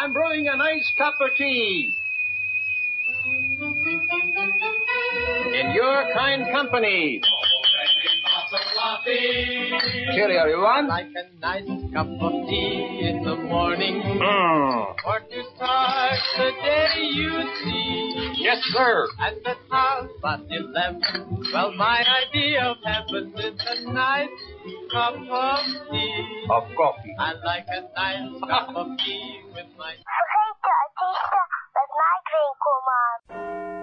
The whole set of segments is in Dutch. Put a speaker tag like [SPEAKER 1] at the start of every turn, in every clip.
[SPEAKER 1] I'm brewing a nice cup of tea. In your kind company. Cheerio, everyone.
[SPEAKER 2] Like a nice cup of tea in the morning.
[SPEAKER 1] Mm.
[SPEAKER 2] Or to start the day you see.
[SPEAKER 1] Yes, sir.
[SPEAKER 2] At the half past eleven. Well, my idea of heaven is a nice cup of tea.
[SPEAKER 1] Of coffee.
[SPEAKER 2] I like a nice cup of tea with my...
[SPEAKER 3] Vergeet de artiesten met Mike Winkelman.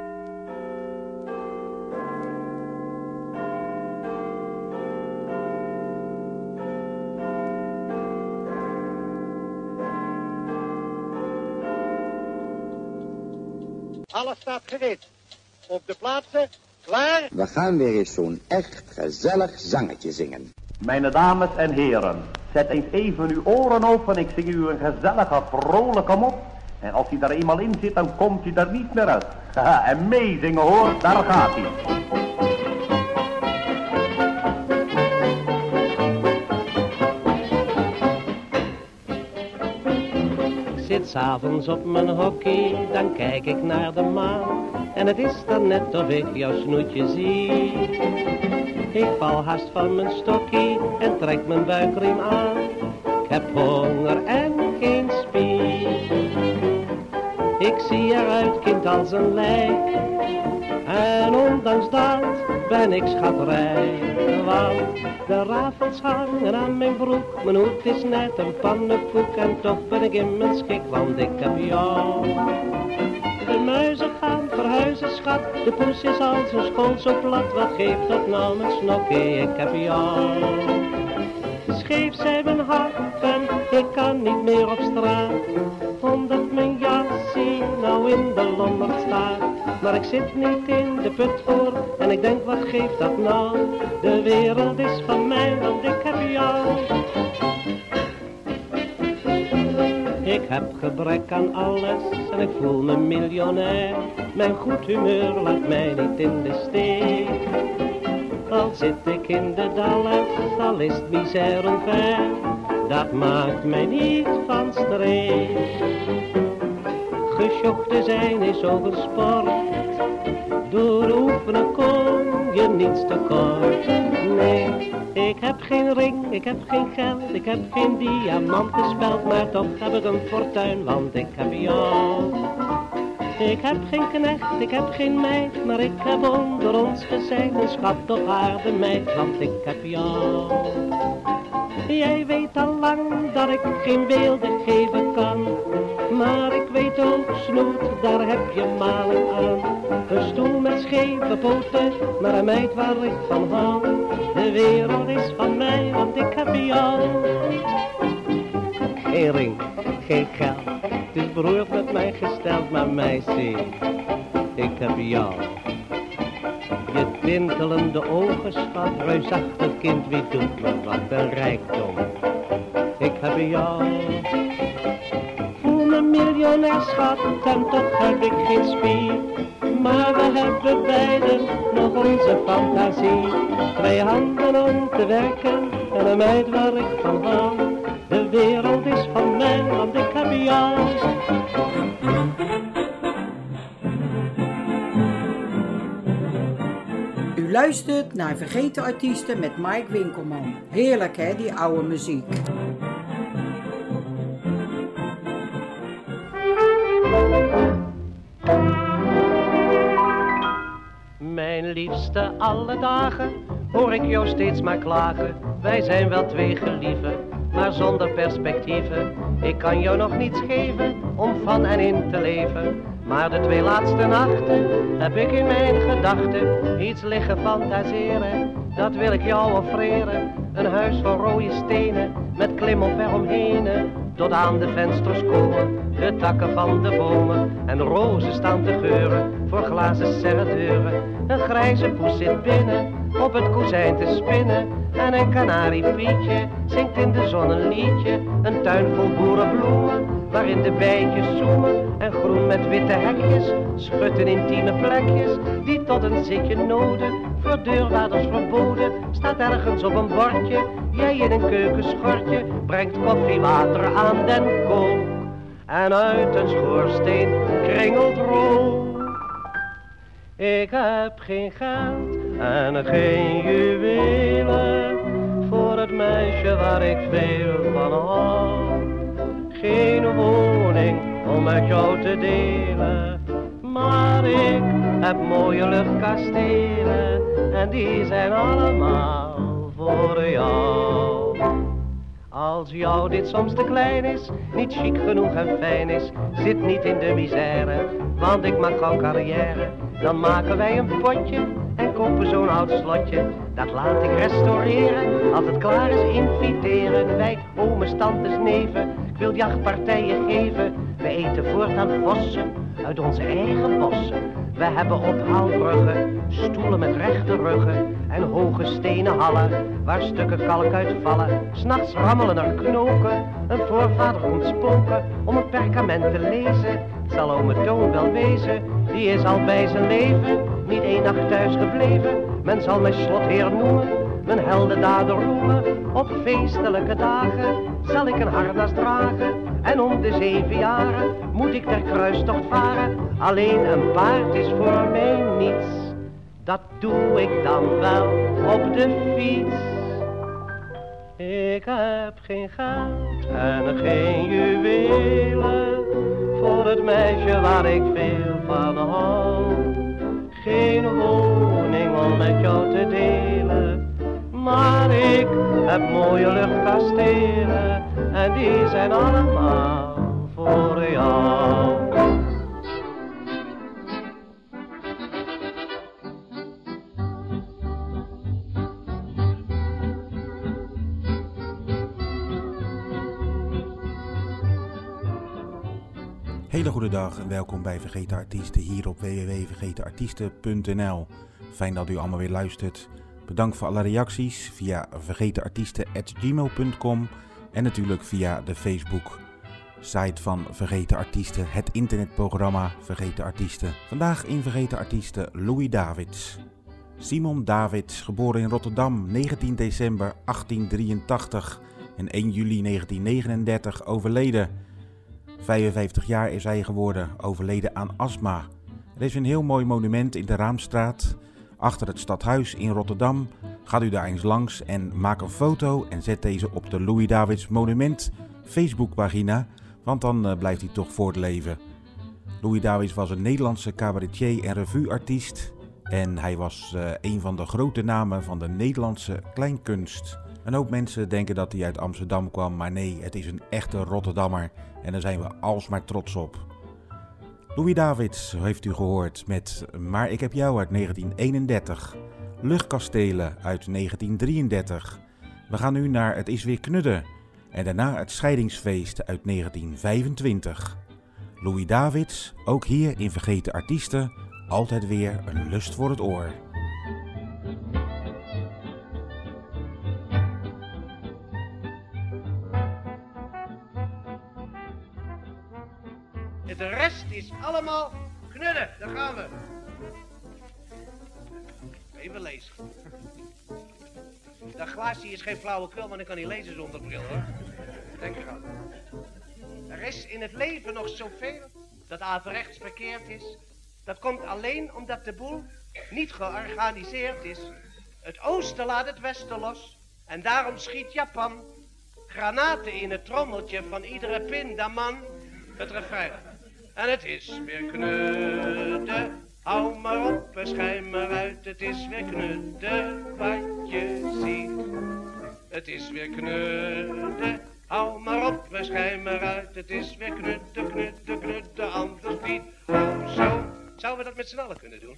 [SPEAKER 4] Alles staat gereed. Op de plaatsen, klaar.
[SPEAKER 5] We gaan weer eens zo'n echt gezellig zangetje zingen.
[SPEAKER 6] Mijn dames en heren, zet eens even uw oren open. Ik zing u een gezellige, vrolijke mop. En als hij daar eenmaal in zit, dan komt hij er niet meer uit. Haha, en meezingen hoor, daar gaat hij.
[SPEAKER 7] S'avonds op mijn hockey, dan kijk ik naar de maan. En het is dan net of ik jouw snoetje zie. Ik val haast van mijn stokkie en trek mijn buikriem aan. Ik heb honger en geen spier. Ik zie eruit, kind, als een lijk. En ondanks dat ben ik schatrijk. Want de rafels hangen aan mijn broek. Mijn hoed is net een pannenkoek. En toch ben ik in mijn schik, want ik heb jou. De muizen gaan verhuizen, schat. De poes is al zijn school zo plat. Wat geeft dat nou, mijn snokkie? Ik heb jou. Scheef zijn mijn hakken, ik kan niet meer op straat. Omdat mijn jasje nou in de lommerd staat. Maar ik zit niet in de put voor en ik denk wat geeft dat nou? De wereld is van mij, want ik heb jou. Ik heb gebrek aan alles en ik voel me miljonair. Mijn goed humeur laat mij niet in de steek. Al zit ik in de Dalles, al is het misère ver, dat maakt mij niet van streek. Gesjocht te zijn is ook een sport, door oefenen kom je niets tekort. Nee, ik heb geen ring, ik heb geen geld, ik heb geen diamanten speld, maar toch heb ik een fortuin, want ik heb jou. Ik heb geen knecht, ik heb geen meid, maar ik heb onder ons gezegd een schat op aarde meid, want ik heb jou. Jij weet al lang dat ik geen beelden geven kan, maar ik weet ook snoet, daar heb je malen aan. Een stoel met scheve poten, maar een meid waar ik van hou. De wereld is van mij, want ik heb jou. Geen ring, geen geld, het is beroerd met mij gesteld, maar meisje, ik heb jou. Je tintelende ogen, schat, reusachtig kind, wie doet wat een rijkdom. Ik heb jou. Voel me miljonair, schat, en toch heb ik geen spier. Maar we hebben beiden nog onze fantasie. Twee handen om te werken en een meid waar ik van hou. De wereld is van mij, want ik heb jou.
[SPEAKER 8] Luistert naar Vergeten Artiesten met Mike Winkelman. Heerlijk hè, die oude muziek.
[SPEAKER 7] Mijn liefste, alle dagen hoor ik jou steeds maar klagen. Wij zijn wel twee gelieven, maar zonder perspectieven. Ik kan jou nog niets geven om van en in te leven. Maar de twee laatste nachten heb ik in mijn gedachten iets liggen fantaseren. Dat wil ik jou offreren. Een huis van rode stenen met klimop eromheen. Tot aan de vensters komen de takken van de bomen. En rozen staan te geuren voor glazen serredeuren. Een grijze poes zit binnen op het kozijn te spinnen. En een kanariepietje zingt in de zon een liedje. Een tuin vol boerenbloemen waarin de bijtjes zoemen. En groen met witte hekjes schutten intieme plekjes. Die tot een zitje noden voor deurwaarders verboden. Staat ergens op een bordje, jij in een keukenschortje. Brengt koffiewater aan den kook. En uit een schoorsteen kringelt rook. Ik heb geen geld en geen juwelen voor het meisje waar ik veel van hou. Geen woning om met jou te delen, maar ik heb mooie luchtkastelen en die zijn allemaal voor jou. Als jou dit soms te klein is, niet chic genoeg en fijn is, zit niet in de misère, want ik maak gauw carrière. Dan maken wij een potje en kopen zo'n oud slotje. Dat laat ik restaureren, als het klaar is inviteren. Wij, ooms, tantes, neven, jachtpartijen geven. We eten voortaan vossen uit onze eigen bossen. We hebben ophaalbruggen, stoelen met rechte ruggen en hoge stenen hallen waar stukken kalk uitvallen. S'nachts rammelen er knoken, een voorvader komt spoken om een perkament te lezen. Het zal ome Toon wel wezen, die is al bij zijn leven niet één nacht thuis gebleven. Men zal mij slotheer noemen, mijn heldendaden roemen. Op feestelijke dagen zal ik een harnas dragen. En om de zeven jaren moet ik ter kruistocht varen. Alleen een paard is voor mij niets. Dat doe ik dan wel op de fiets. Ik heb geen geld en geen juwelen voor het meisje waar ik veel van hou. Geen woning om met jou te delen, maar ik heb mooie luchtkastelen en die zijn allemaal voor jou.
[SPEAKER 9] Hele goede dag en welkom bij Vergeten Artiesten hier op www.vergetenartiesten.nl. Fijn dat u allemaal weer luistert. Bedankt voor alle reacties via vergetenartiesten.gmail.com en natuurlijk via de Facebook site van Vergeten Artiesten, het internetprogramma Vergeten Artiesten. Vandaag in Vergeten Artiesten Louis Davids. Simon Davids, geboren in Rotterdam 19 december 1883 en 1 juli 1939 overleden. 55 jaar is hij geworden, overleden aan astma. Er is een heel mooi monument in de Raamstraat, achter het stadhuis in Rotterdam. Gaat u daar eens langs en maak een foto en zet deze op de Louis Davids Monument Facebookpagina, want dan uh, blijft hij toch voortleven. Louis Davids was een Nederlandse cabaretier en revueartiest en hij was uh, een van de grote namen van de Nederlandse kleinkunst. Een hoop mensen denken dat hij uit Amsterdam kwam, maar nee, het is een echte Rotterdammer en daar zijn we alsmaar trots op. Louis Davids heeft u gehoord met Maar ik heb jou uit 1931, Luchtkastelen uit 1933. We gaan nu naar Het is weer knudden en daarna het Scheidingsfeest uit 1925. Louis Davids, ook hier in Vergeten Artiesten, altijd weer een lust voor het oor.
[SPEAKER 10] De rest is allemaal knudden. Daar gaan we. Even lezen. Dat glaasje is geen flauwekul, want ik kan niet lezen zonder bril hoor. Denk eraan. Er is in het leven nog zoveel dat averechts verkeerd is. Dat komt alleen omdat de boel niet georganiseerd is. Het oosten laat het westen los. En daarom schiet Japan granaten in het trommeltje van iedere pindaman. Het refrein. En het is weer knudden,
[SPEAKER 7] Hou maar op, schijn maar uit, het is weer knudden wat je ziet. Het is weer knudden, hou maar op, schijn maar uit, het is weer knudden, knudden, knudden, anders niet. Oh, zo. Zouden we dat met z'n allen kunnen doen?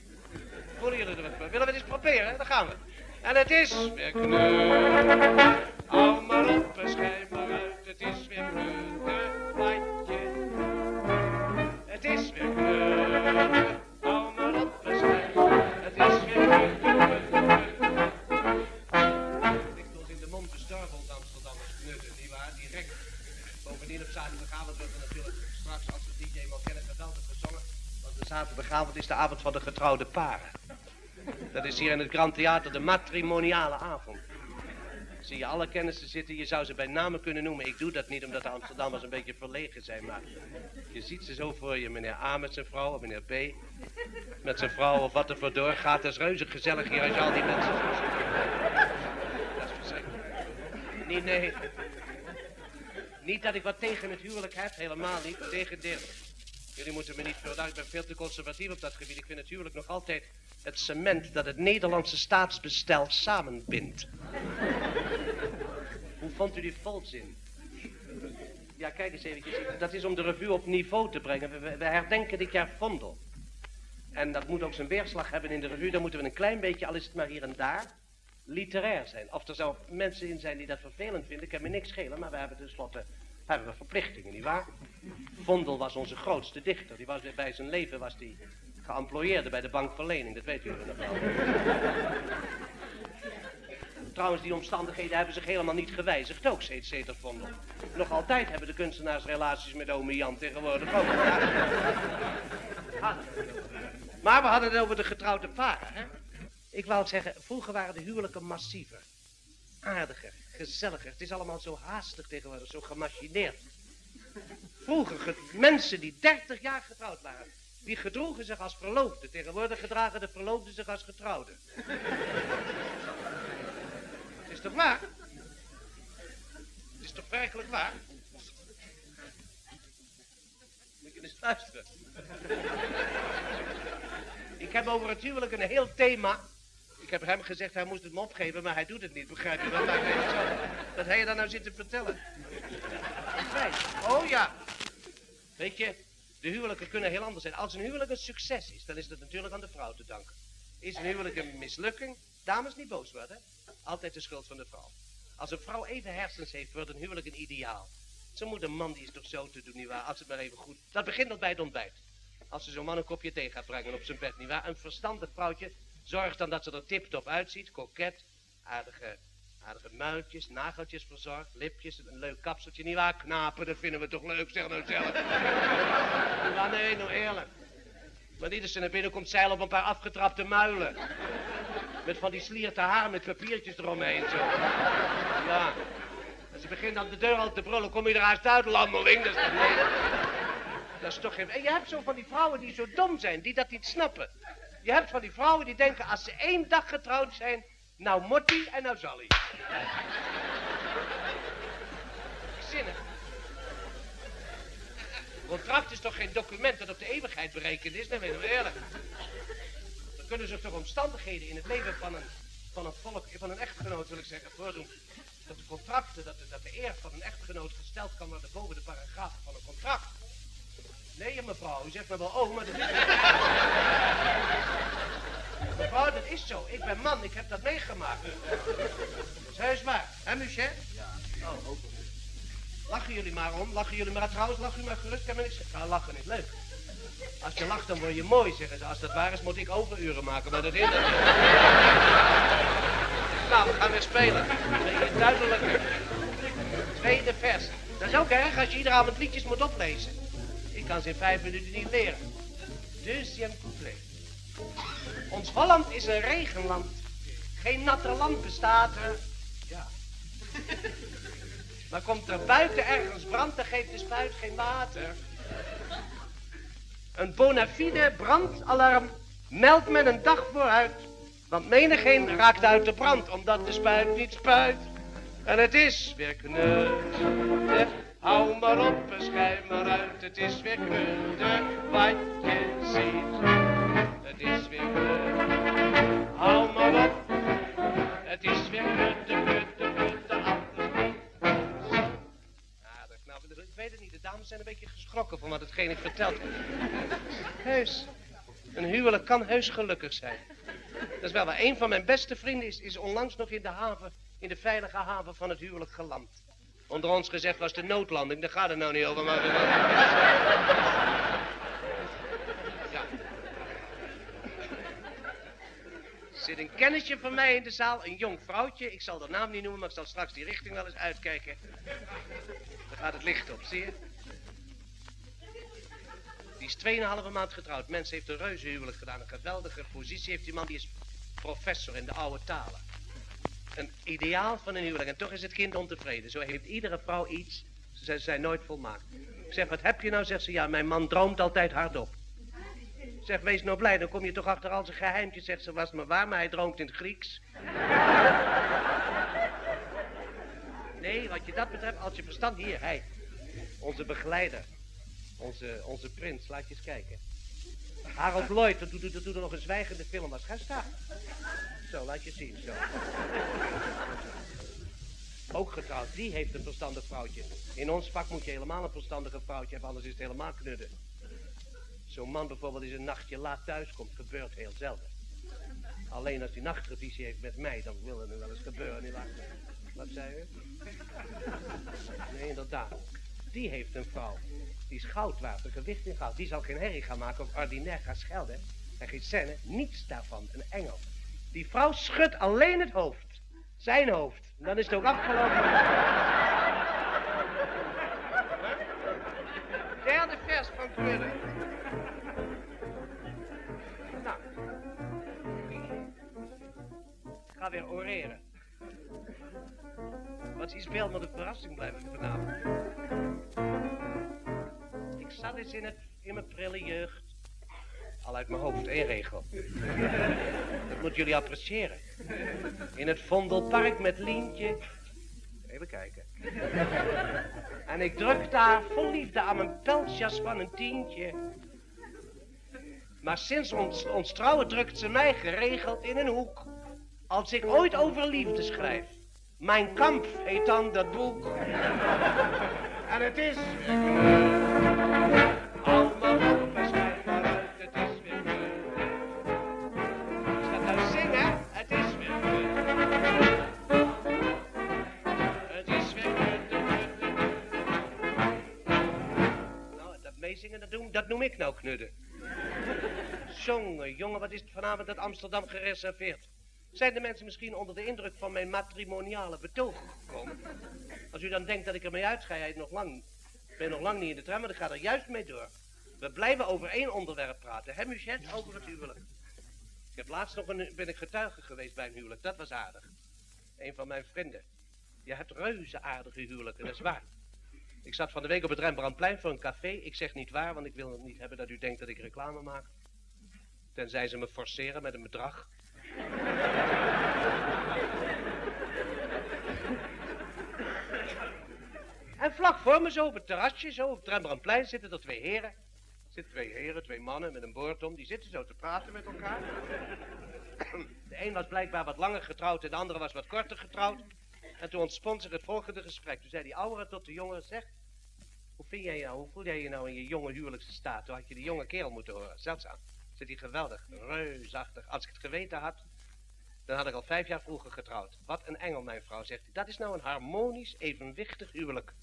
[SPEAKER 7] Voelen jullie er wat? Willen we het eens proberen? Dan gaan we. En het is weer knudden, hou maar op, schijn maar uit, het is weer knudden zaterdagavond wordt er natuurlijk straks, als we DJ kennen, geweldig gezongen. Want de zaterdagavond is de avond van de getrouwde paren. Dat is hier in het Grand Theater de matrimoniale avond. Zie je alle kennissen zitten, je zou ze bij namen kunnen noemen. Ik doe dat niet omdat de Amsterdammers een beetje verlegen zijn, maar je ziet ze zo voor je. Meneer A met zijn vrouw, of meneer B met zijn vrouw, of wat er voor doorgaat. Het is reuze gezellig hier als je al die mensen ziet. Dat is verschrikkelijk. Nee, nee. Niet dat ik wat tegen het huwelijk heb, helemaal niet. Tegendeel. Jullie moeten me niet verdachten, ik ben veel te conservatief op dat gebied. Ik vind het huwelijk nog altijd het cement dat het Nederlandse staatsbestel samenbindt. Hoe vond u die volzin? Ja, kijk eens eventjes. Dat is om de revue op niveau te brengen. We- we herdenken dit jaar Vondel. En dat moet ook zijn weerslag hebben in de revue. Dan moeten we een klein beetje, al is het maar hier en daar, literair zijn. Of er mensen in zijn die dat vervelend vinden, kan me niks schelen. Maar we hebben tenslotte hebben we verplichtingen, nietwaar? Vondel was onze grootste dichter. Die was bij zijn leven was die geëmployeerde bij de bankverlening. Dat weet u nog wel. Trouwens, die omstandigheden hebben zich helemaal niet gewijzigd, ook steeds Zeter Vondel. Nog altijd hebben de kunstenaars relaties met ome Jan tegenwoordig ook. Maar we hadden het over de getrouwde paren, hè? Ik wou zeggen, vroeger waren de huwelijken massiever. Aardiger, gezelliger. Het is allemaal zo haastig tegenwoordig, zo gemachineerd. Vroeger, ge- mensen die 30 jaar getrouwd waren, die gedroegen zich als verloofden. Tegenwoordig gedragen de verloofden zich als getrouwden. Het is toch waar? Het is toch werkelijk waar? Moet je eens luisteren. Ik heb over het huwelijk een heel thema. Ik heb hem gezegd hij moest het me opgeven, maar hij doet het niet, begrijp je zo dat hij je daar nou zit te vertellen. Feit. Oh ja. Weet je, de huwelijken kunnen heel anders zijn. Als een huwelijk een succes is, dan is dat natuurlijk aan de vrouw te danken. Is een huwelijk een mislukking, dames niet boos worden. Altijd de schuld van de vrouw. Als een vrouw even hersens heeft, wordt een huwelijk een ideaal. Ze moet een man die is toch zo te doen, nietwaar? Als het maar even goed... Dat begint al bij het ontbijt. Als ze zo'n man een kopje thee gaat brengen op zijn bed, nietwaar? Een verstandig vrouwtje zorgt dan dat ze er tiptop uitziet, koket, aardige, aardige muiltjes, nageltjes verzorgd, lipjes, een leuk kapseltje, nietwaar? Knapen, dat vinden we toch leuk, zeg nou zelf. maar nee, nou eerlijk. Maar niet ze naar binnen komt zeilen op een paar afgetrapte muilen. Met van die slierte haar met papiertjes eromheen, zo. Ja. Als je begint aan de deur al te brullen, kom je eruit uit, landeling. Dat is. Dat is toch geen... En je hebt zo van die vrouwen die zo dom zijn, die dat niet snappen. Je hebt van die vrouwen die denken, als ze één dag getrouwd zijn, nou Motti en nou zal hij. Zinnig. Contract is toch geen document dat op de eeuwigheid berekend is? Nee, je wel eerlijk. Dan kunnen zich toch omstandigheden in het leven van een, van een volk, van een echtgenoot wil ik zeggen, voordoen. Dat de contracten, dat de, dat de eer van een echtgenoot gesteld kan worden boven de paragrafen van een contract. Nee, mevrouw, u zegt me wel, oh, maar dat is Mevrouw, dat is zo. Ik ben man, ik heb dat meegemaakt. Heus waar. Hè, Michel? Ja. Oh, ook. Lachen jullie maar om, lachen jullie maar. Trouwens, lach u maar gerust, kan me niks zeggen. Nou, lachen is leuk. Als je lacht, dan word je mooi, zeggen ze. Als dat waar is, moet ik overuren maken, maar dat is dat niet. Nou, we gaan weer spelen. Duidelijker. Tweede vers. Dat is ook erg als je iedere avond liedjes moet oplezen. Ik kan ze in vijf minuten niet leren. Deuxième couplet. Ons Holland is een regenland. Geen natter land bestaat er. Ja. Maar komt er buiten ergens brand, dan geeft de spuit geen water. Een bona fide brandalarm meldt men een dag vooruit. Want menigeen raakt uit de brand, omdat de spuit niet spuit. En het is weer knudden. Hou maar op en maar uit, het is weer knudde wat je ziet. Het is weer knudde. Hou maar op, het is weer de knudde, de anders Ja, dat knap. Ik weet het niet, de dames zijn een beetje geschrokken van wat hetgeen ik verteld heb. Heus, een huwelijk kan heus gelukkig zijn. Dat is wel waar. Een van mijn beste vrienden is, is onlangs nog in de haven, in de veilige haven van het huwelijk geland. Onder ons gezegd was de noodlanding, daar gaat het nou niet over, maar... Zit een kennisje van mij in de zaal, een jong vrouwtje. Ik zal de naam niet noemen, maar ik zal straks die richting wel eens uitkijken. Daar gaat het licht op, zie je? Die is 2,5 maand getrouwd. Mens heeft een reuze huwelijk gedaan. Een geweldige positie heeft die man. Die is professor in de oude talen. Een ideaal van een huwelijk. En toch is het kind ontevreden. Zo heeft iedere vrouw iets. Ze zijn nooit volmaakt. Ik zeg, wat heb je nou? Zegt ze, ja, mijn man droomt altijd hardop. Zeg, wees nou blij, dan kom je toch achter al zijn geheimtjes. Zegt ze, was maar waar, maar hij droomt in het Grieks. Nee, wat je dat betreft, als je verstand... Hier, hij, onze begeleider. Onze, onze prins, laat je eens kijken. Harold Lloyd, dat doet, doet er nog een zwijgende film als. Staan. Zo, laat je zien, zo. Ook getrouwd, die heeft een verstandig vrouwtje. In ons vak moet je helemaal een verstandige vrouwtje hebben, anders is het helemaal knudden. Zo'n man bijvoorbeeld die een nachtje laat thuis komt, gebeurt heel zelden. Alleen als hij nachtrevisie heeft met mij, dan wil er wel eens gebeuren. Niet Wat zei u? Nee, inderdaad. Die heeft een vrouw. Die is goud waard, een gewicht in goud. Die zal geen herrie gaan maken of ordinair gaan schelden. En geen scène, niets daarvan. Een engel. Die vrouw schudt alleen het hoofd. Zijn hoofd. En dan is het ook afgelopen. Derde vers van Krullen. Nou. Ik ga weer oreren. Wat is veel met een verrassing blijven vanavond. Ik zat eens in, het, in mijn prille jeugd. Al uit mijn hoofd, één regel. Dat moeten jullie appreciëren. In het Vondelpark met Lientje. Even kijken. En ik druk daar vol liefde aan mijn peltjas van een tientje. Maar sinds ons, ons trouwen drukt ze mij geregeld in een hoek. Als ik ooit over liefde schrijf. Mijn kamp heet dan dat boek. En het is... Allemaal verschijnt waaruit, het is weer. Ik ga nou zingen, het is weer. Het is weer goed. Nou, dat meezingen, dat, doen, dat noem ik nou knudden. Jongen, jongen, wat is het vanavond uit Amsterdam gereserveerd? Zijn de mensen misschien onder de indruk van mijn matrimoniale betoog gekomen? Als u dan denkt dat ik ermee uitga, hij nog lang, ben nog lang niet in de tram, maar ik ga er juist mee door. We blijven over één onderwerp praten, hè Muchet, over het huwelijk. Ik heb laatst nog een, ben ik getuige geweest bij een huwelijk, dat was aardig. Een van mijn vrienden. Je hebt reuze aardige huwelijken, dat is waar. Ik zat van de week op het Rembrandtplein voor een café. Ik zeg niet waar, want ik wil niet hebben dat u denkt dat ik reclame maak. Tenzij ze me forceren met een bedrag. En vlak voor me, zo op het terrasje, zo op het Rembrandtplein, zitten er twee heren. Zitten twee heren, twee mannen met een boord om. Die zitten zo te praten met elkaar. De een was blijkbaar wat langer getrouwd en de andere was wat korter getrouwd. En toen ontspond zich het volgende gesprek. Toen zei die oudere tot de jongere, zeg... Hoe vind jij nou, hoe voel jij je nou in je jonge huwelijkse staat? Toen had je die jonge kerel moeten horen. Zeldzaam. Hij geweldig, reusachtig. Als ik het geweten had, dan had ik al vijf jaar vroeger getrouwd. Wat een engel, mijn vrouw, zegt hij. Dat is nou een harmonisch, evenwichtig huwelijk.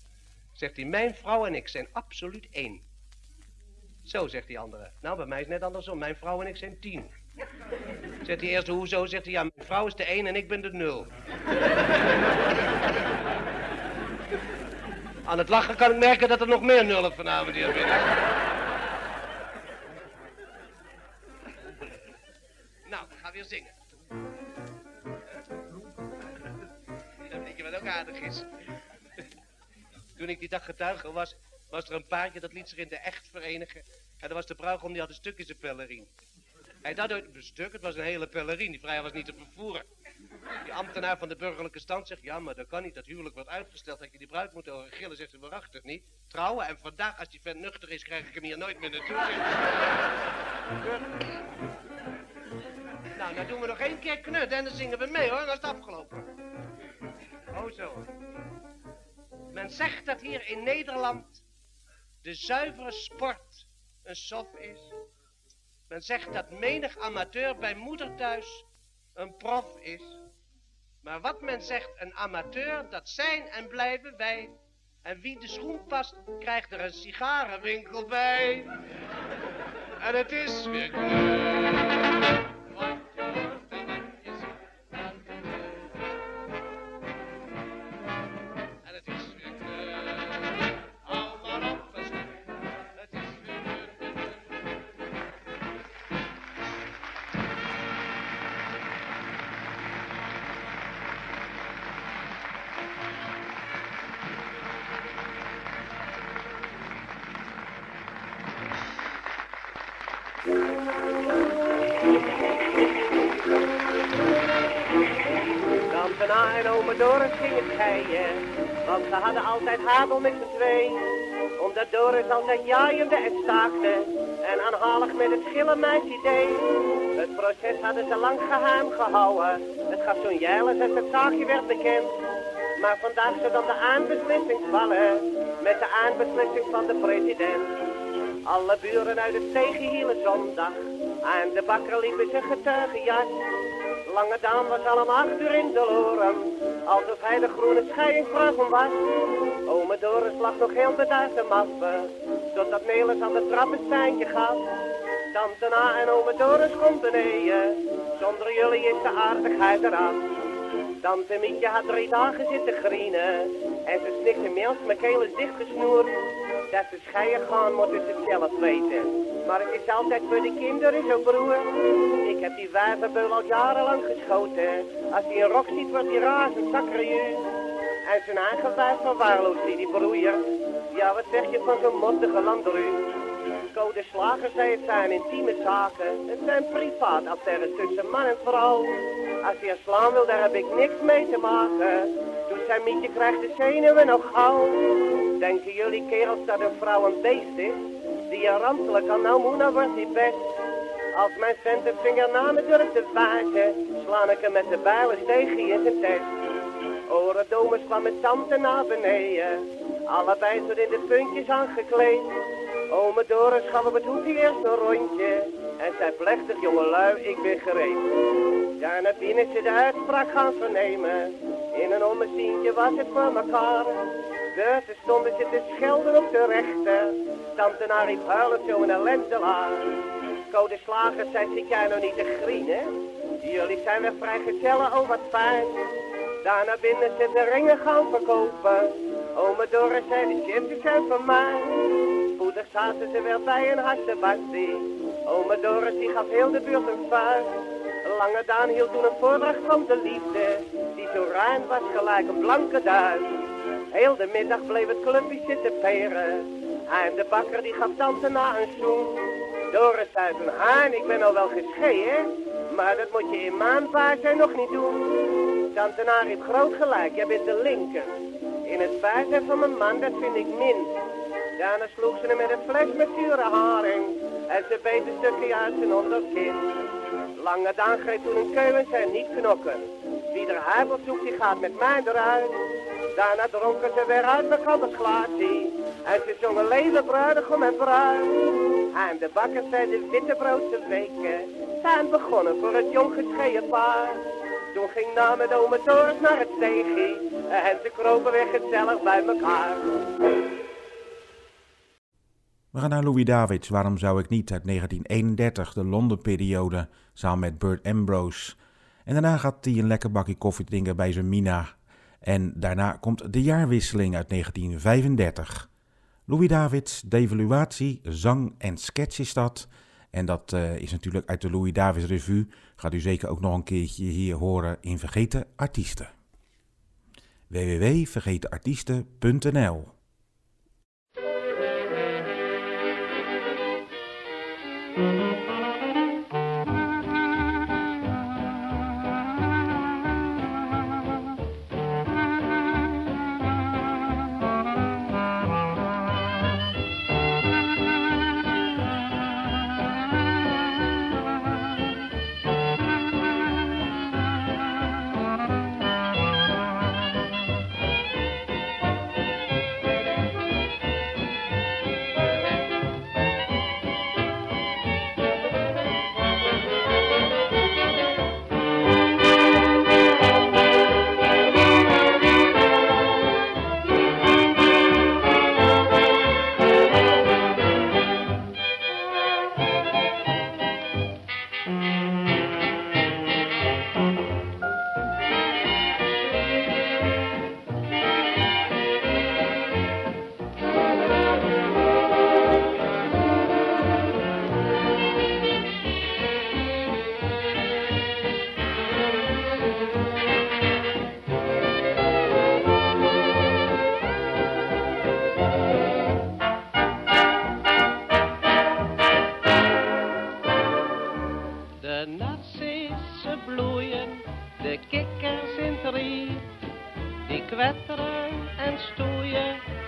[SPEAKER 7] Zegt hij, mijn vrouw en ik zijn absoluut één. Zo, zegt die andere. Nou, bij mij is het net andersom. Mijn vrouw en ik zijn tien. Zegt hij eerst, hoezo? Zegt hij, ja, mijn vrouw is de één en ik ben de nul. Aan het lachen kan ik merken dat er nog meer nullen vanavond hier binnen. Nou, ik ga weer zingen. Dan weet je wat ook aardig is. Toen ik die dag getuige was, was er een paardje dat liet zich in de echt verenigen. En er was de bruigom, die had een stuk in zijn. Hij had ooit een stuk, het was een hele pellerien, die vrij was niet te vervoeren. Die ambtenaar van de burgerlijke stand zegt, ja, maar dat kan niet, dat huwelijk wordt uitgesteld, dat je die bruid moet horen gillen, zegt ze, waarachtig niet. Trouwen, en vandaag, als die vent nuchter is, krijg ik hem hier nooit meer naartoe. Nou, nou doen we nog één keer knut en dan zingen we mee hoor, dan is het afgelopen. Oh zo. Men zegt dat hier in Nederland
[SPEAKER 11] de zuivere sport een sof is. Men zegt dat menig amateur bij moeder thuis een prof is. Maar wat men zegt, een amateur, dat zijn en blijven wij. En wie de schoen past, krijgt er een sigarenwinkel bij. En het is weer
[SPEAKER 7] met z'n twee. Omdat Doris altijd jaaiende en staakte en aanhalig met het schillenmeisje deed. Het proces hadden ze lang geheim gehouden, het gaf zo'n jijlen als het zaakje werd bekend. Maar vandaag zou dan de aanbeslissing vallen, met de aanbeslissing van de president. Alle buren uit het tegenhielen zondag, en de bakker liep in zijn getuigenjas. Lange Daan was al om acht uur in de loren, alsof hij de groene vragen was. Ome Doris lag nog heel bedaard te mappen, totdat Nelis aan de trap een seintje gaf. Tante Na en ome Doris komt beneden, zonder jullie is de aardigheid eraf. Tante Mietje had drie dagen zitten grienen, en ze snikte mijn keel is dichtgesnoerd. Dat ze scheiden gaan, moeten ze zelf weten. Maar het is altijd voor de kinderen zo broer. Ik heb die wijverbeul al jarenlang geschoten. Als hij een rok ziet, wordt hij razend zakkerieus. En zijn eigen wijf verwaarloost hij die broeier. Ja, wat zeg je van zo'n mottige landru? Code Slager zei het zijn intieme zaken. Het zijn privaataffaires tussen man en vrouw. Als hij haar slaan wil, daar heb ik niks mee te maken. Doet zijn mietje krijgt de zenuwen nog gauw. Denken jullie kerels dat een vrouw een beest is? Die ranselen kan, nou moeder wordt die best. Als mijn vent een vinger na me durft te wijzen, slaan ik hem met de bijlen tegen in zijn test. Orendomers kwam met tante naar beneden, allebei zo in de puntjes aangekleed. Ome Doris gaf op het hoekje eerst een rondje, en zei plechtig, jongelui, ik ben gereed. Daarna binnen ze de uitspraak gaan vernemen, in een ommezientje was het voor mekaar. Buiten stonden ze schelden op de rechter, tante naar riep huilend een ellendelaar. Code Slager zei, zit jij nou niet te grienen? Jullie zijn weer vrijgezellen, oh wat fijn. Daarna binnen ze de ringen gaan verkopen. Ome Doris zei, de chips zijn van mij. Spoedig zaten ze weer bij een hartebastie. Ome Doris die gaf heel de buurt een vuist. Lange Daan hield toen een voordracht van de liefde. Die zo ruim was gelijk een blanke duif. Heel de middag bleef het clubje zitten peren. En de bakker die gaf tante na een zoen. Doris uit een haan, ik ben al wel gescheiden. Maar dat moet je in maandpaard zijn nog niet doen. Tante Na riep groot gelijk, jij bent de linker. In het bijzijn van mijn man, dat vind ik min. Daarna sloeg ze hem met een fles met zure haring. En ze beet een stukje uit zijn onderkin. Lange Daan greep toen een keu en niet knokken. Wie er huibel zoekt, die gaat met mij eruit. Daarna dronken ze weer uit elkaars glaasje. En ze zongen leven bruidegom en bruid. En de bakker zei de wittebroodse weken zijn begonnen voor het jong gescheiden paar. Toen ging na met ome naar het steegje en ze kropen weer gezellig bij elkaar.
[SPEAKER 9] We gaan naar Louis Davids, waarom zou ik niet, uit 1931, de Londen-periode, samen met Bert Ambrose. En daarna gaat hij een lekker bakje koffie drinken bij zijn Mina. En daarna komt de jaarwisseling uit 1935. Louis Davids, Devaluatie, Zang en Sketch is dat. En dat eh, is natuurlijk uit de Louis Davids Revue. Gaat u zeker ook nog een keertje hier horen in Vergeten Artiesten. www.vergetenartiesten.nl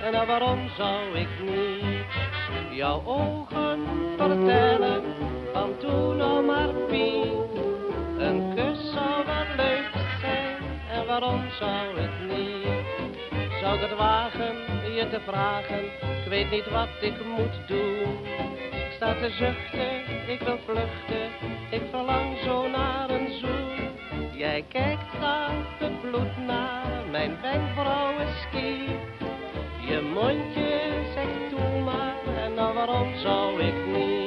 [SPEAKER 7] En waarom zou ik niet jouw ogen vertellen van toen al maar Piet? Een kus zou wel leuk zijn en waarom zou het niet? Zou ik het wagen je te vragen, ik weet niet wat ik moet doen. Ik sta te zuchten, ik wil vluchten, ik verlang zo naar een zoen. Jij kijkt gaaf bebloed naar mijn wenkbrauwen ski. Je mondje zegt toe maar, en nou waarom zou ik niet?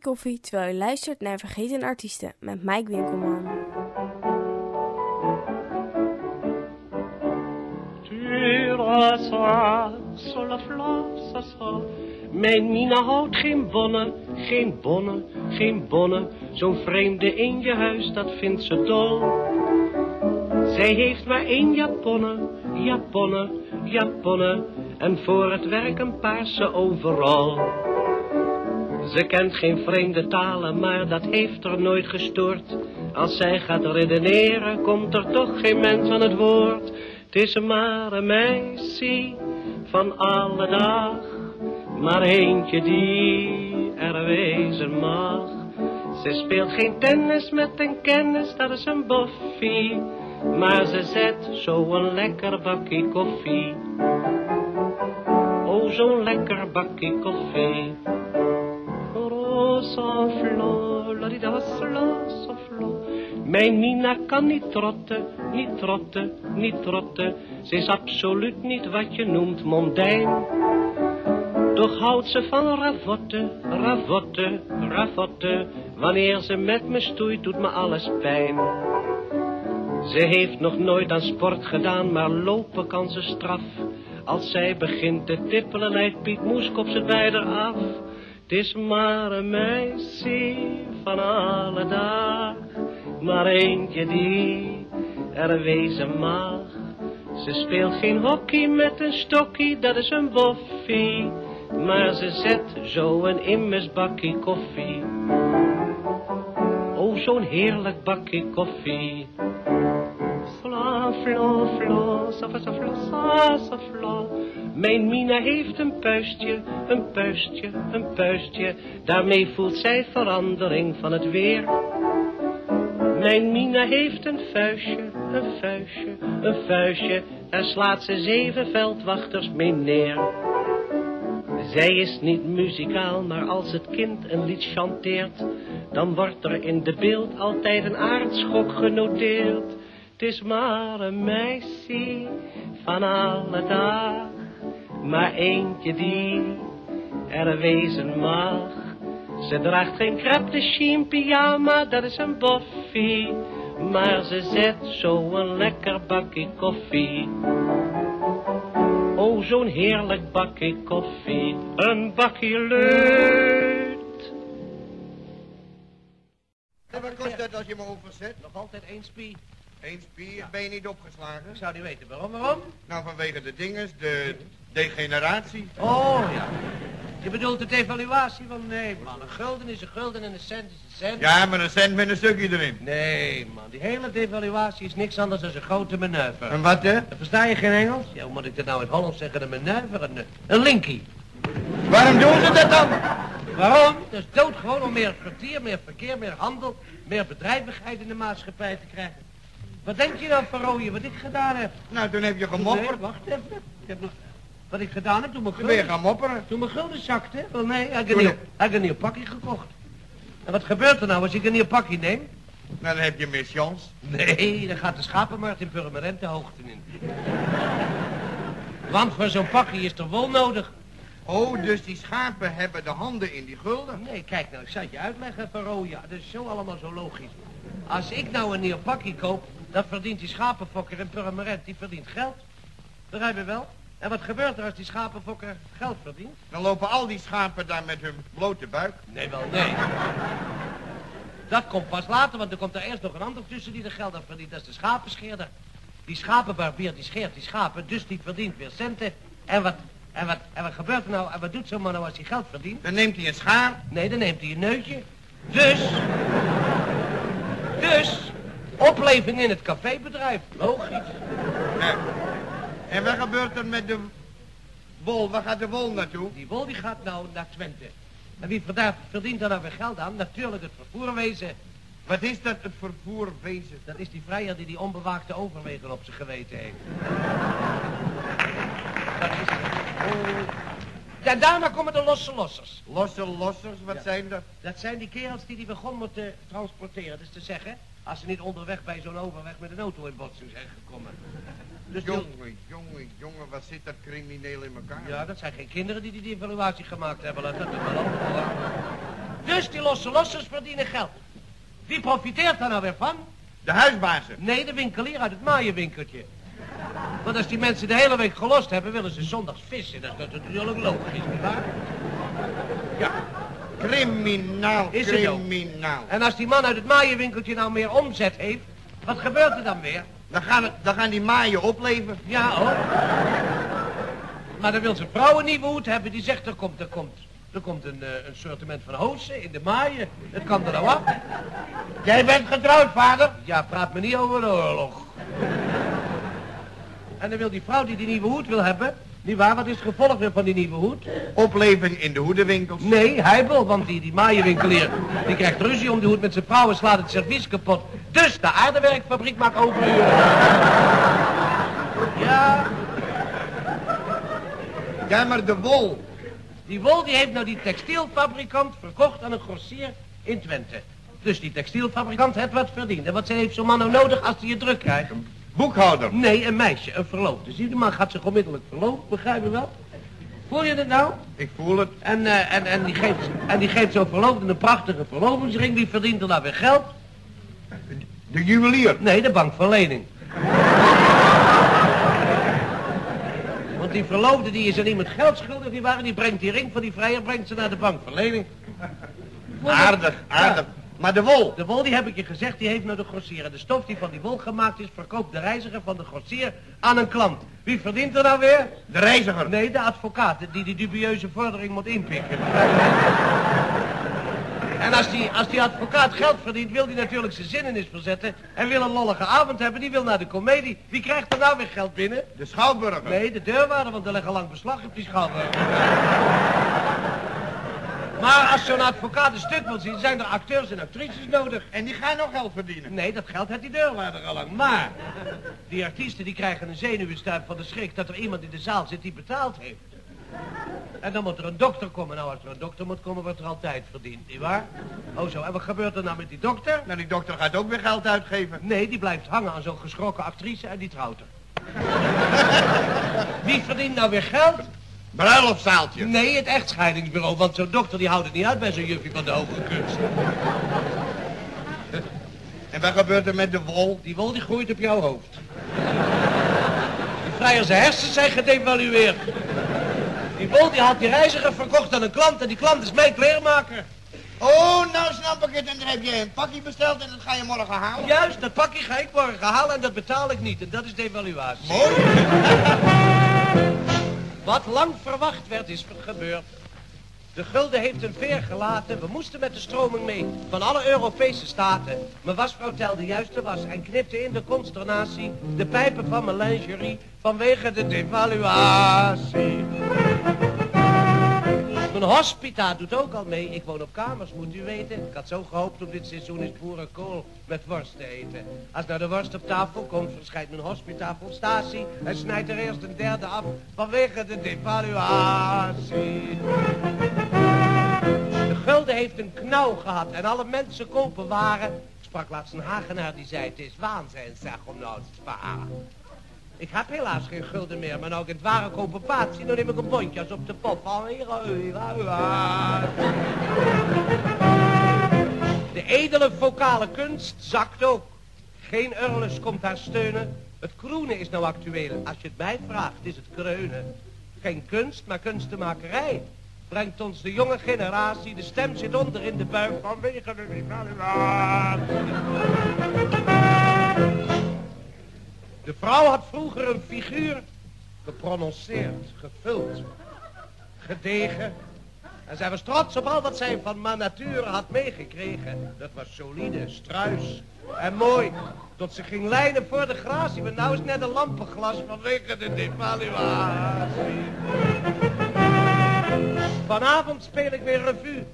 [SPEAKER 12] Koffie terwijl je luistert naar Vergeten Artiesten met Mike Winkelman.
[SPEAKER 7] Mijn Mina houdt geen bonnen, geen bonnen, geen bonnen. Zo'n vreemde in je huis, dat vindt ze dol. Zij heeft maar één japonne, japonne, japonne. En voor het werk een paarse overal. Ze kent geen vreemde talen, maar dat heeft er nooit gestoord. Als zij gaat redeneren, komt er toch geen mens aan het woord. Het is maar een meisje van alle dag, maar eentje die er wezen mag. Ze speelt geen tennis met een kennis, dat is een boffie. Maar ze zet zo'n lekker bakje koffie. Oh, zo'n lekker bakje koffie. Mijn Nina kan niet trotten, niet trotten, niet trotten. Ze is absoluut niet wat je noemt mondijn. Toch houdt ze van ravotte, ravotte, ravotte. Wanneer ze met me stoeit, doet me alles pijn. Ze heeft nog nooit aan sport gedaan, maar lopen kan ze straf. Als zij begint te tippelen, leidt Piet Moeskop ze bij haar af. Het is maar een meisje van alle dag, maar eentje die er wezen mag. Ze speelt geen hockey met een stokkie, dat is een boffie, maar ze zet zo een immers bakje koffie. Oh, zo'n heerlijk bakje koffie. Fla, fla, fla, safla, safla, sa, safla. Mijn Mina heeft een puistje, een puistje, een puistje. Daarmee voelt zij verandering van het weer. Mijn Mina heeft een vuistje, een vuistje, een vuistje. Daar slaat ze zeven veldwachters mee neer. Zij is niet muzikaal, maar als het kind een lied chanteert, dan wordt er in de beeld altijd een aardschok genoteerd. Is maar een meisje van alle dag, maar eentje die er wezen mag. Ze draagt geen crepe de chine pyjama, dat is een boffie, maar ze zet zo een lekker bakje koffie. Oh, zo'n heerlijk bakje koffie, een bakje leut.
[SPEAKER 4] En wat kost dat als je me overzet?
[SPEAKER 11] Nog altijd één spie.
[SPEAKER 4] Eén spier, ben je niet opgeslagen?
[SPEAKER 11] Ik zou niet weten waarom, waarom?
[SPEAKER 4] Nou, vanwege de dinges, de degeneratie.
[SPEAKER 11] Oh, ja. Je bedoelt de devaluatie van... Nee, man, een gulden is een gulden en een cent is een cent.
[SPEAKER 4] Ja, maar een cent met een stukje erin.
[SPEAKER 11] Nee, man, die hele devaluatie is niks anders dan een grote manoeuvre.
[SPEAKER 4] En wat, hè?
[SPEAKER 11] Versta je geen Engels? Ja, hoe moet ik dat nou in het Hollands zeggen? Een manoeuvre, een, een linkie.
[SPEAKER 4] Waarom doen ze dat dan?
[SPEAKER 11] Waarom? Dat is doodgewoon om meer vertier, meer verkeer, meer handel, meer bedrijvigheid in de maatschappij te krijgen. Wat denk je dan, Verrooyen, wat ik gedaan heb?
[SPEAKER 4] Nou, toen heb je gemopperd.
[SPEAKER 11] Nee, wacht even. Ik heb nog...
[SPEAKER 7] Wat ik gedaan heb toen mijn
[SPEAKER 4] Dan ben je
[SPEAKER 7] gulden...
[SPEAKER 4] gaan mopperen.
[SPEAKER 7] Toen mijn gulden zakte. Wel nee, had
[SPEAKER 4] Toen
[SPEAKER 7] een nieuw, had een nieuw pakje gekocht. En wat gebeurt er nou als ik een nieuw pakje neem?
[SPEAKER 4] Dan heb je meer chance.
[SPEAKER 7] Nee, dan gaat de schapenmarkt in Purmerend de hoogte in. Want voor zo'n pakje is er wol nodig.
[SPEAKER 4] Oh, dus die schapen hebben de handen in die gulden.
[SPEAKER 7] Nee, kijk nou, ik zal het je uitleggen. Ja, dat is zo allemaal zo logisch. Als ik nou een nieuw pakje koop, dan verdient die schapenfokker in Purmerend, die verdient geld. Begrijp je wel? En wat gebeurt er als die schapenfokker geld verdient?
[SPEAKER 4] Dan lopen al die schapen daar met hun blote buik.
[SPEAKER 7] Nee, wel nee. Dat komt pas later, want er komt er eerst nog een ander tussen die er geld aan verdient. Dat is de schapenscheerder. Die schapenbarbier die scheert die schapen, dus die verdient weer centen. En wat, en wat, en wat gebeurt er nou? En wat doet zo'n man nou als hij geld verdient?
[SPEAKER 4] Dan neemt hij een schaar.
[SPEAKER 7] Nee, dan neemt hij een neutje. Dus, dus, opleving in het cafébedrijf. Logisch.
[SPEAKER 4] Ja. En wat gebeurt er met de wol? Waar gaat de wol naartoe?
[SPEAKER 7] Die wol die gaat nou naar Twente. En wie verdient daar nou weer geld aan? Natuurlijk het vervoerwezen.
[SPEAKER 4] Wat is dat, het vervoerwezen?
[SPEAKER 7] Dat is die vrijer die die onbewaakte overwegen op zijn geweten heeft. Dat is het. Oh. En daarna komen de losse lossers.
[SPEAKER 4] Losse lossers, wat
[SPEAKER 7] Ja.
[SPEAKER 4] zijn dat?
[SPEAKER 7] Dat zijn die kerels die die begon moeten transporteren. Dus te zeggen, als ze niet onderweg bij zo'n overweg met een auto in botsing zijn gekomen. Dus die-
[SPEAKER 4] Jongen, jongen, jongen, wat zit dat crimineel in elkaar?
[SPEAKER 7] Ja, dat zijn geen kinderen die die evaluatie gemaakt hebben. Laat dat maar op. hoor. Dus die losse lossers verdienen geld. Wie profiteert daar nou weer van?
[SPEAKER 4] De huisbazen.
[SPEAKER 7] Nee, de winkelier uit het maaienwinkeltje. Want als die mensen de hele week gelost hebben, willen ze zondags vissen. Dat is natuurlijk logisch, nietwaar?
[SPEAKER 4] Ja. Criminaal,
[SPEAKER 7] Is het ook?
[SPEAKER 4] criminaal.
[SPEAKER 7] En als die man uit het maaienwinkeltje nou meer omzet heeft, wat gebeurt er dan weer?
[SPEAKER 4] Dan gaan, het, dan gaan die maaien opleveren.
[SPEAKER 7] Ja, hoor. Maar dan wil zijn vrouw een nieuwe hoed hebben. Die zegt, er komt, er komt, er komt een, eh, een sortiment van hozen in de maaien. Dat kan er nou af.
[SPEAKER 4] Jij bent getrouwd, vader?
[SPEAKER 7] Ja, praat me niet over de oorlog. En dan wil die vrouw die die nieuwe hoed wil hebben... Niet waar, wat is het gevolg weer van die nieuwe hoed?
[SPEAKER 4] Opleving in de hoedenwinkels.
[SPEAKER 7] Nee, hij wil, want die, die maaienwinkelier... die krijgt ruzie om die hoed met zijn vrouw en slaat het servies kapot. Dus de aardewerkfabriek maakt overuren. Ja,
[SPEAKER 4] Ja, maar de wol.
[SPEAKER 7] die wol die heeft nou die textielfabrikant verkocht aan een grossier in Twente. Dus die textielfabrikant heeft wat verdiend. En wat heeft zo'n man nou nodig als hij je druk krijgt?
[SPEAKER 4] Boekhouder.
[SPEAKER 7] Nee, een meisje, een verloofde. Zie je, die man gaat zich onmiddellijk verloven, begrijp je wel? Voel je het nou?
[SPEAKER 4] Ik voel het.
[SPEAKER 7] En, eh, en, en die geeft, en die geeft zo'n verloofde een prachtige verlovingsring. Wie verdient er nou weer geld?
[SPEAKER 4] De juwelier.
[SPEAKER 7] Nee, de bank van lening. Want die verloofde die is aan iemand geld schuldig, die waren, die brengt die ring van die vrijer, brengt ze naar de bank van lening.
[SPEAKER 4] Aardig, aardig. Maar de wol.
[SPEAKER 7] De wol, die heb ik je gezegd, die heeft naar de grossier. En de stof die van die wol gemaakt is, verkoopt de reiziger van de grossier aan een klant. Wie verdient er nou weer?
[SPEAKER 4] De reiziger.
[SPEAKER 7] Nee, de advocaat die die dubieuze vordering moet inpikken. En als die, als die advocaat geld verdient, wil hij natuurlijk zijn zinnenis verzetten. En wil een lollige avond hebben, die wil naar de komedie. Wie krijgt er nou weer geld binnen?
[SPEAKER 4] De schouwburger.
[SPEAKER 7] Nee, de deurwaarder, want er leggen lang beslag op die schouwburger. Maar als zo'n advocaat een stuk wil zien, zijn er acteurs en actrices nodig.
[SPEAKER 4] En die gaan nog geld verdienen.
[SPEAKER 7] Nee, dat geld heeft die deurwaarder al lang. Maar die artiesten die krijgen een zenuwenstuip van de schrik dat er iemand in de zaal zit die betaald heeft. En dan moet er een dokter komen. Nou, als er een dokter moet komen, wordt er altijd verdiend, nietwaar? Oh zo, en wat gebeurt er nou met die dokter?
[SPEAKER 4] Nou, die dokter gaat ook weer geld uitgeven.
[SPEAKER 7] Nee, die blijft hangen aan zo'n geschrokken actrice en die trouwt er. Wie verdient nou weer geld?
[SPEAKER 4] Bruiloftszaaltje.
[SPEAKER 7] Nee, het echtscheidingsbureau, want zo'n dokter die houdt het niet uit bij zo'n juffie van de hoge kunst.
[SPEAKER 4] En wat gebeurt er met de wol?
[SPEAKER 7] Die wol die groeit op jouw hoofd. Die vrijer zijn hersens zijn gedevalueerd. Die wol die had die reiziger verkocht aan een klant en die klant is mijn kleermaker.
[SPEAKER 4] Oh, nou snap ik het. En dan heb je een pakje besteld en dat ga je morgen halen.
[SPEAKER 7] Juist, dat pakje ga ik morgen halen en dat betaal ik niet. En dat is devaluatie.
[SPEAKER 4] Mooi.
[SPEAKER 7] Wat lang verwacht werd, is gebeurd. De gulden heeft een veer gelaten. We moesten met de stroming mee van alle Europese staten. Mijn wasvrouw telde juist de was en knipte in de consternatie de pijpen van mijn lingerie vanwege de devaluatie. Hospita doet ook al mee. Ik woon op kamers, moet u weten. Ik had zo gehoopt op dit seizoen is boerenkool met worst te eten. Als nou de worst op tafel komt, verschijnt mijn hospita vol statie... en snijdt er eerst een derde af vanwege de devaluatie. De gulden heeft een knauw gehad en alle mensen kopen waren. Sprak laatst een Hagenaar die zei, het is waanzin zeg om nou te sparen. Ik heb helaas geen gulden meer, maar nou ik het ware zie, dan neem ik een bondje op de pop. De edele vocale kunst zakt ook. Geen urlus komt haar steunen. Het kroenen is nou actueel. Als je het mij vraagt, is het kreunen. Geen kunst, maar kunstenmakerij. Brengt ons de jonge generatie, de stem zit onder in de buik vanwege de. De vrouw had vroeger een figuur geprononceerd, gevuld, gedegen. En zij was trots op al wat zij van ma nature had meegekregen. Dat was solide, struis en mooi. Tot ze ging lijnen voor de gratie. Maar nou is net een lampenglas vanwege de devaluatie. Vanavond speel ik weer revue.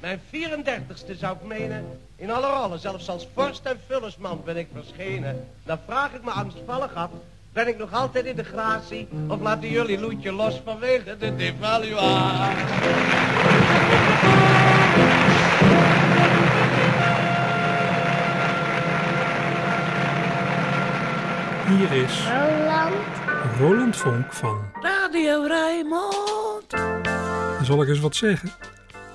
[SPEAKER 7] Mijn 34ste zou ik menen. In alle rollen, zelfs als vorst en vullersman ben ik verschenen. Dan vraag ik me angstvallig af. Ben ik nog altijd in de gratie? Of laten jullie loetje los vanwege de devaluatie?
[SPEAKER 13] Hier is
[SPEAKER 3] Roland.
[SPEAKER 13] Roland Vonk van.
[SPEAKER 14] Radio Rijnmond.
[SPEAKER 13] Dan zal ik eens wat zeggen.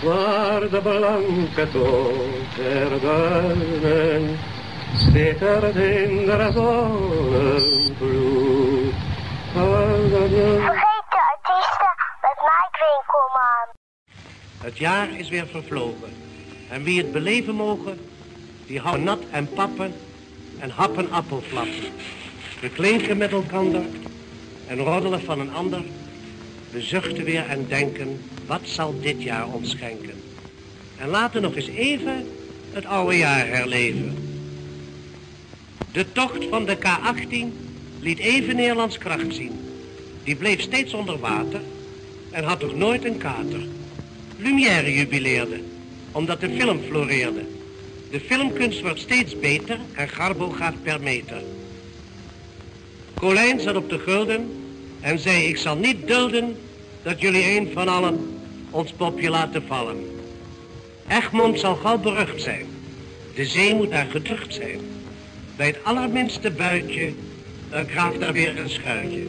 [SPEAKER 15] Guarda blanca per duinen, steter tendra zon blu.
[SPEAKER 3] Vergeten artiesten met Mike Winkelman.
[SPEAKER 7] Het jaar is weer vervlogen. En wie het beleven mogen, die houden nat en pappen en happen appelflappen. We klinken met elkander en roddelen van een ander. We zuchten weer en denken, wat zal dit jaar ons schenken? En laten nog eens even het oude jaar herleven. De tocht van de K-18 liet even Nederlands kracht zien. Die bleef steeds onder water en had toch nooit een kater. Lumière jubileerde, omdat de film floreerde. De filmkunst wordt steeds beter en Garbo gaat per meter. Colijn zat op de gulden en zei ik zal niet dulden dat jullie een van allen ons popje laten vallen. Egmond zal gauw berucht zijn. De zee moet daar getucht zijn. Bij het allerminste buitje uh, graaft daar weer een schuitje.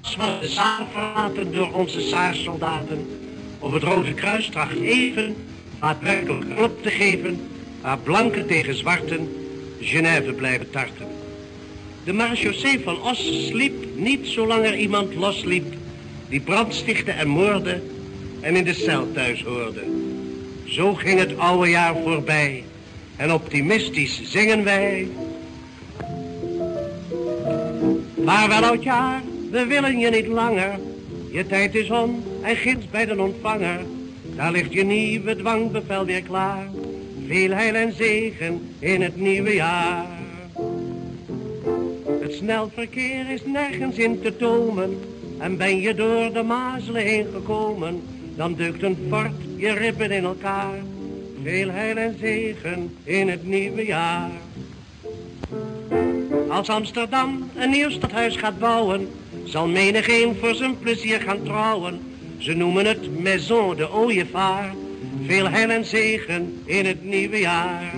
[SPEAKER 7] Zwarte zaal verlaten door onze saarsoldaten op het Rode Kruis tracht even daadwerkelijk hulp te geven waar blanken tegen zwarten Genève blijven tarten. De marechaussee van Os sliep niet zolang er iemand losliep die brand stichtte en moorde en in de cel thuis hoorde. Zo ging het oude jaar voorbij en optimistisch zingen wij. Vaarwel oud jaar, we willen je niet langer. Je tijd is om en gids bij de ontvanger. Daar ligt je nieuwe dwangbevel weer klaar. Veel heil en zegen in het nieuwe jaar. Het snelverkeer is nergens in te tomen. En ben je door de mazelen heen gekomen, dan deukt een fort je ribben in elkaar. Veel heil en zegen in het nieuwe jaar. Als Amsterdam een nieuw stadhuis gaat bouwen, zal menigeen voor zijn plezier gaan trouwen. Ze noemen het Maison de Ooievaar. Veel heil en zegen in het nieuwe jaar.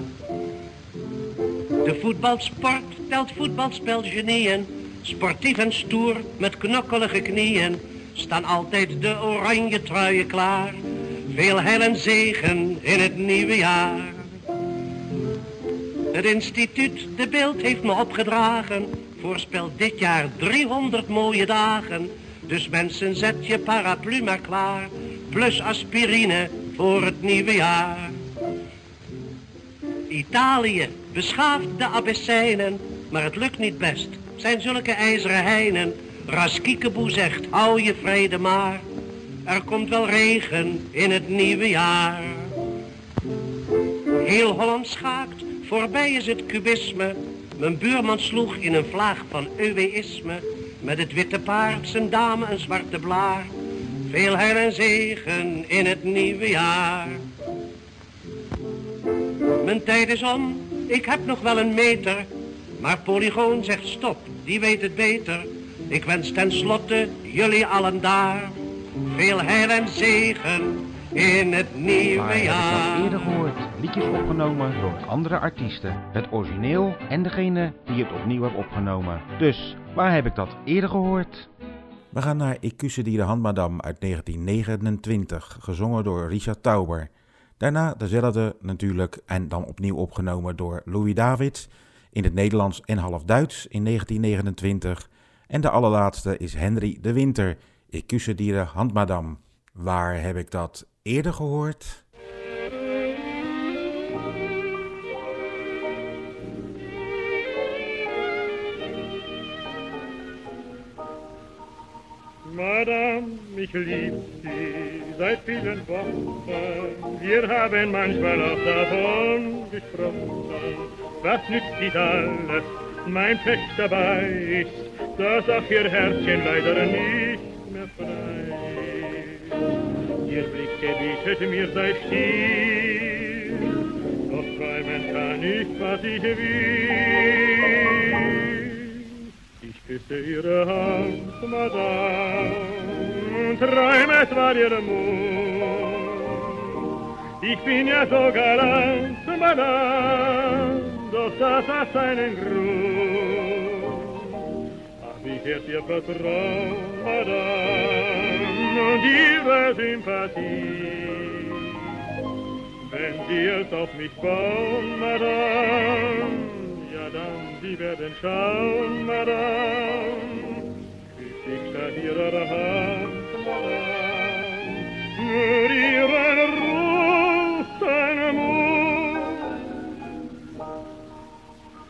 [SPEAKER 7] De voetbalsport telt voetbalspelgenieën. Sportief en stoer met knokkelige knieën. Staan altijd de oranje truien klaar. Veel heil en zegen in het nieuwe jaar. Het instituut De Beeld heeft me opgedragen. Voorspelt dit jaar 300 mooie dagen. Dus mensen zet je paraplu maar klaar.
[SPEAKER 11] plus aspirine voor het nieuwe jaar. Italië beschaaft de Abyssijnen, maar het lukt niet best. Zijn zulke ijzeren heinen. Raskiekeboe zegt, hou je vrede maar. Er komt wel regen in het nieuwe jaar. Heel Holland schaakt, voorbij is het kubisme. Mijn buurman sloeg in een vlaag van eweïsme. Met het witte paard, zijn dame een zwarte blaar. Veel heil en zegen in het nieuwe jaar. Mijn tijd is om, ik heb nog wel een meter. Maar Polygoon zegt stop, die weet het beter. Ik wens tenslotte jullie allen daar. Veel heil en zegen in het nieuwe
[SPEAKER 9] Maar heb ik
[SPEAKER 11] jaar.
[SPEAKER 9] dat eerder gehoord. Liedjes opgenomen door andere artiesten. Het origineel en degene die het opnieuw heeft opgenomen. Dus, waar heb ik dat eerder gehoord? We gaan naar Ik kusse die de handmadam uit 1929, gezongen door Richard Tauber. Daarna dezelfde natuurlijk en dan opnieuw opgenomen door Louis Davids in het Nederlands en half Duits in 1929. En de allerlaatste is Henry de Winter, Ik kusse die de handmadam. Waar heb ik dat eerder gehoord?
[SPEAKER 16] Madame, ich lieb Sie seit vielen Wochen. Wir haben manchmal auch davon gesprochen. Was nützt dies alles? Mein Pech dabei ist, dass auch Ihr Herzchen leider nicht mehr frei ist. Ihr Blick gebietet mir, sei still, doch träumen kann ich, was ich will. Küsse ihre Hand, Madame, und träume, es war ihr Mund. Ich bin ja so galant, Madame, doch das hat seinen Grund. Hab ich erst ihr Vertrauen, Madame, und ihre Sympathie. Wenn sie es auf mich bauen, Madame, ja dann, sie werden schauen, Madame, küss ich statt ihrer Hand, Madame, nur ihren roten Mund.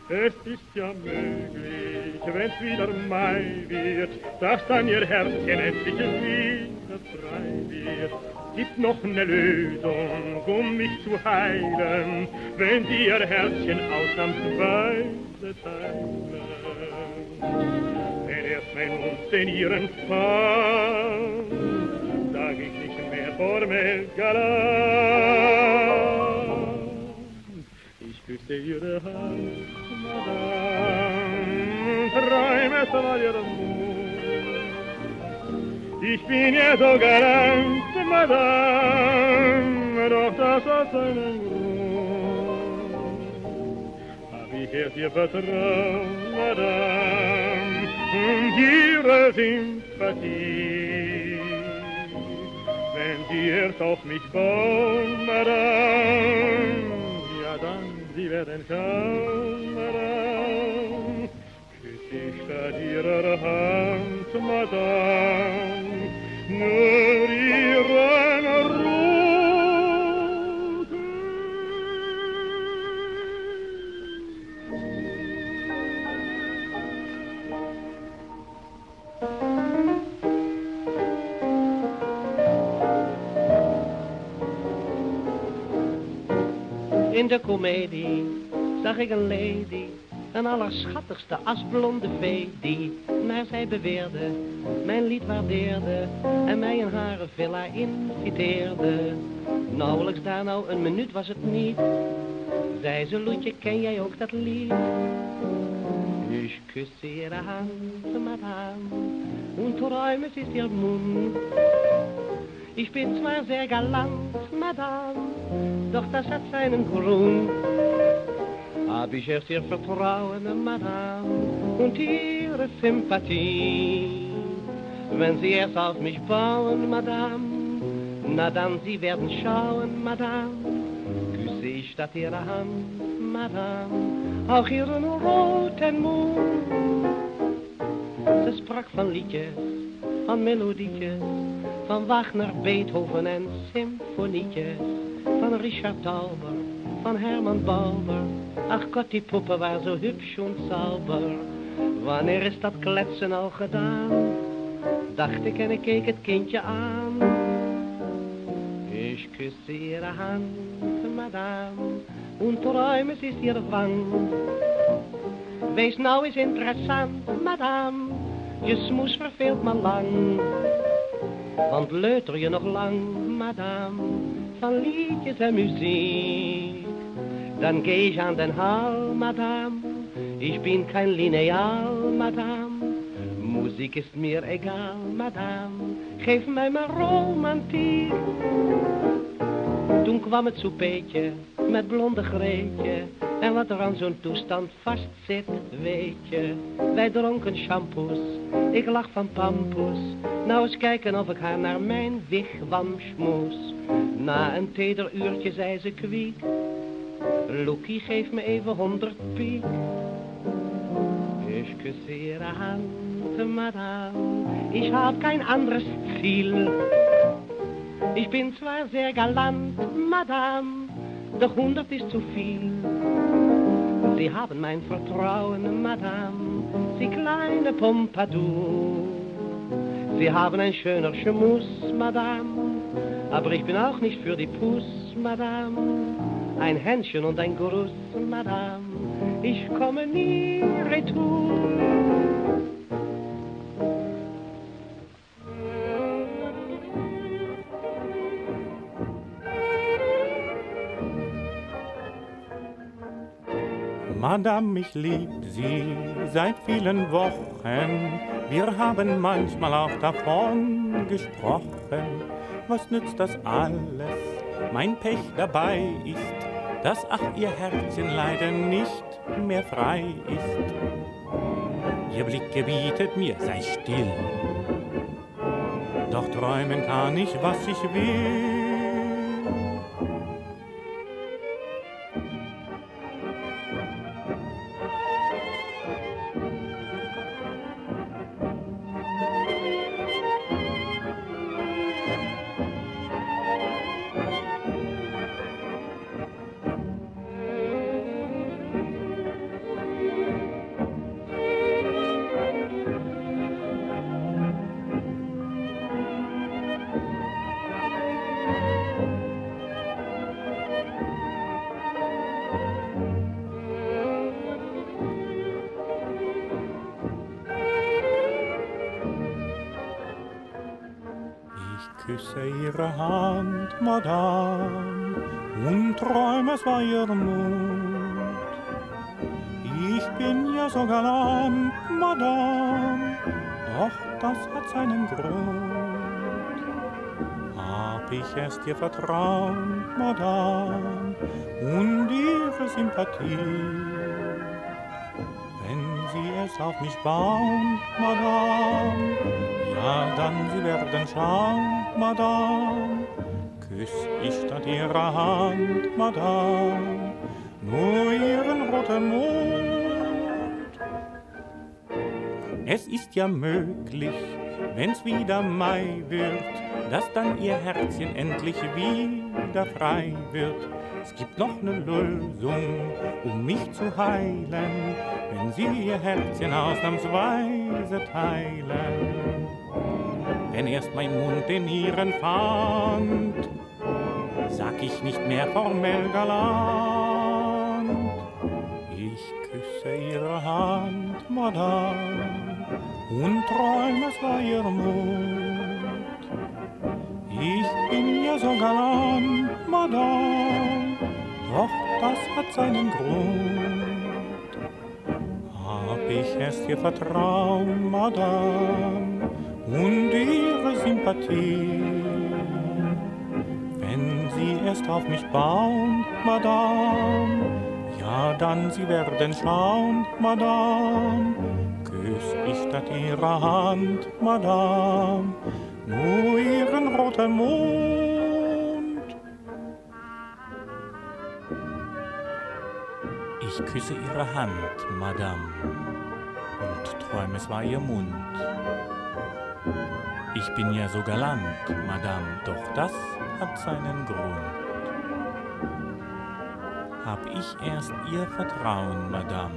[SPEAKER 16] Es ist ja möglich, wenn's wieder Mai wird, dass dann ihr Herzchen endlich wieder frei wird. Gibt noch eine Lösung, um mich zu heilen, wenn sie ihr Herzchen ausnahmsweise teilen. Wenn erst mein Mund den ihren fand, sag ich nicht mehr formell galant. Ich küsse ihre Hand, Madame, träume es war ihr Mund. Ich bin ja so galant, Madame, doch das hat seinen Grund. Hab ich erst ihr Vertrauen, Madame, und ihre Sympathie. Wenn sie erst auf mich bauen, Madame, ja dann, sie werden schauen, Madame, küss ich statt ihrer Hand, Madame.
[SPEAKER 7] In de komedie zag ik een lady, een allerschattigste asblonde vee, die, naar zij beweerde, mijn lied waardeerde en mij in haar villa inviteerde. Nauwelijks daar nou een minuut was het niet, zei ze, Loetje, ken jij ook dat lied? Ich küsse ihre Hand, Madame, und träume, es ist ihr Mund. Ich bin zwar sehr galant, Madame, doch das hat seinen Grund. Hab ich erst ihr Vertrauen, Madame, und ihre Sympathie. Wenn sie erst auf mich bauen, Madame, na dann sie werden schauen, Madame, küsse ich statt ihrer Hand, Madame, auch ihren roten Mund. Ze sprak van liedjes, van melodietjes, Van Wagner, Beethoven en symfonietjes. Van Richard Tauber, van Herman Bauer. Ach Gott, die poppen waren zo hübsch und sauber. Wanneer is dat kletsen al gedaan? Dacht ik en ik keek het kindje aan. Ich küsse ihre Hand, Madame, und träume, ist ihr Wang. Wees nou eens interessant, Madame, je smoes verveelt me lang. Want leuter je nog lang, Madame, van liedjes en muziek. Dan geh ich an den Hall, Madame, ich bin kein Lineal, Madame. Muziek is mir egal, Madame, geef mij maar romantiek. Toen kwam het soupeetje met blonde Greetje. En wat er aan zo'n toestand vast zit, weet je. Wij dronken shampoos, ik lag van pampoes. Nou eens kijken of ik haar naar mijn wigwam schmoes. Na een teder uurtje zei ze kwiek. Loekie, geef me even honderd piek. Ich küsse ihre Hand, Madame, ich hab kein anderes Ziel. Ich bin zwar sehr galant, Madame, doch hundert ist zu viel. Sie haben mein Vertrauen, Madame, Sie kleine Pompadour. Sie haben ein schöner Schmus, Madame, aber ich bin auch nicht für die Puss, Madame. Ein Händchen und ein Gruß, Madame, ich komme nie retour.
[SPEAKER 17] Madame, ich lieb Sie seit vielen Wochen. Wir haben manchmal auch davon gesprochen. Was nützt das alles? Mein Pech dabei ist, dass ach ihr Herzchen leider nicht mehr frei ist. Ihr Blick gebietet mir, sei still. Doch träumen kann ich, was ich will. Küsse ihre Hand, Madame, und träume, es war ihr Mund. Ich bin ja so galant, Madame, doch das hat seinen Grund. Hab ich erst ihr Vertrauen, Madame, und ihre Sympathie. Wenn sie es auf mich bauen, Madame, ja, dann sie werden schauen, Madame, küss ich statt ihrer Hand, Madame, nur ihren roten Mund. Es ist ja möglich, wenn's wieder Mai wird, dass dann ihr Herzchen endlich wieder frei wird. Es gibt noch ne Lösung, um mich zu heilen, wenn sie ihr Herzchen ausnahmsweise teilen. Wenn erst mein Mund den ihren fand, sag ich nicht mehr formell galant. Ich küsse ihre Hand, Madame, und träume, es war ihr Mund. Ich bin ja so galant, Madame, doch das hat seinen Grund. Hab ich erst ihr Vertrauen, Madame, Sympathie. Wenn sie erst auf mich bauen, Madame, ja, dann sie werden schauen, Madame, küss ich statt ihrer Hand, Madame, nur ihren roten Mund. Ich küsse ihre Hand, Madame, und träume, es war ihr Mund. Ich bin ja so galant, Madame, doch das hat seinen Grund. Hab ich erst Ihr Vertrauen, Madame,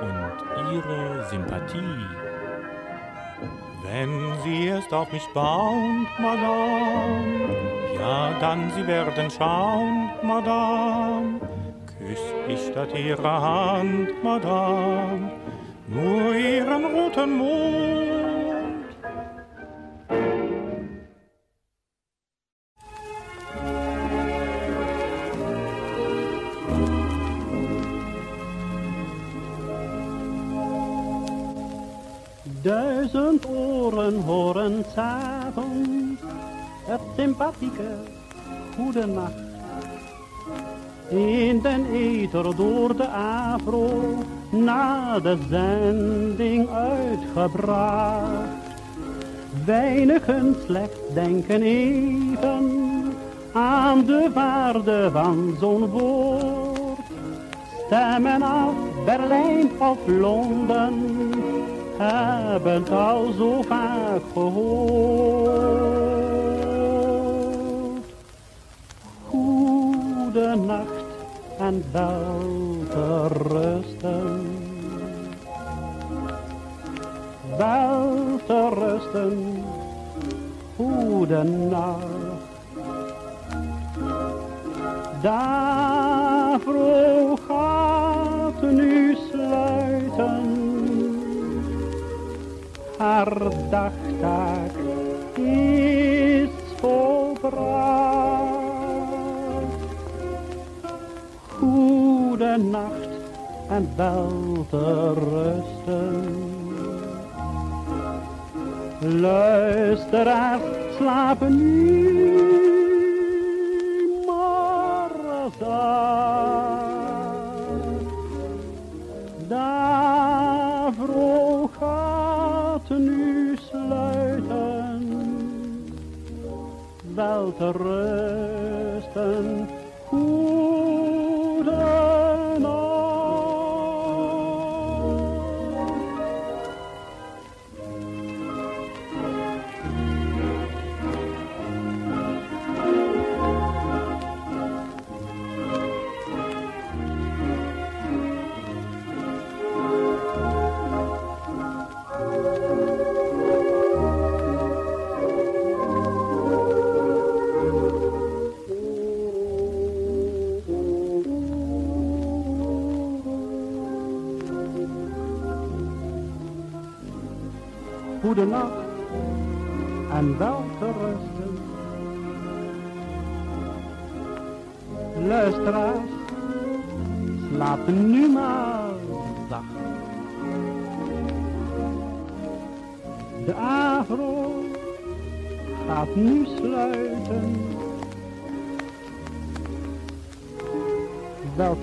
[SPEAKER 17] und Ihre Sympathie. Wenn Sie erst auf mich bauen, Madame, ja, dann Sie werden schauen, Madame, küss ich statt Ihrer Hand, Madame, nur Ihren roten Mund.
[SPEAKER 18] Sympathieke goede nacht. In den ether door de afro na de zending uitgebracht. Weinigen slechts denken even aan de waarde van zo'n woord. Stemmen af Berlijn of Londen hebben al zo vaak gehoord. Nacht en wel te rusten. Wel te rusten, goede nacht. Daarvoor gaat nu sluiten haar dagtaak is volbracht. Nacht en wel te rusten. Luisteraars slapen nu maar zacht. Daarvoor gaat nu sluiten, wel te rusten, Luisteraars, slaap nu maar. De avro gaat nu sluiten. Wel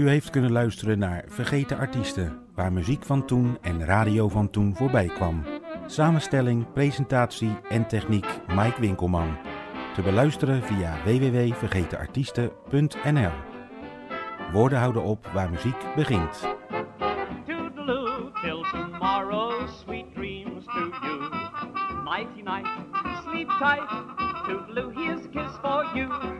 [SPEAKER 9] U heeft kunnen luisteren naar Vergeten Artiesten, waar muziek van toen en radio van toen voorbij kwam. Samenstelling, presentatie en techniek Mike Winkelman. Te beluisteren via www.vergetenartiesten.nl. Woorden houden op waar muziek begint.
[SPEAKER 2] Sweet dreams to you. Nighty night, sleep tight. Toodaloo, here's a kiss for you.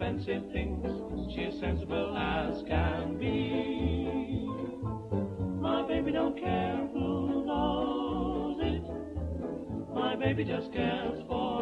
[SPEAKER 19] Expensive things. She's sensible as can be. My baby don't care who knows it. My baby just cares for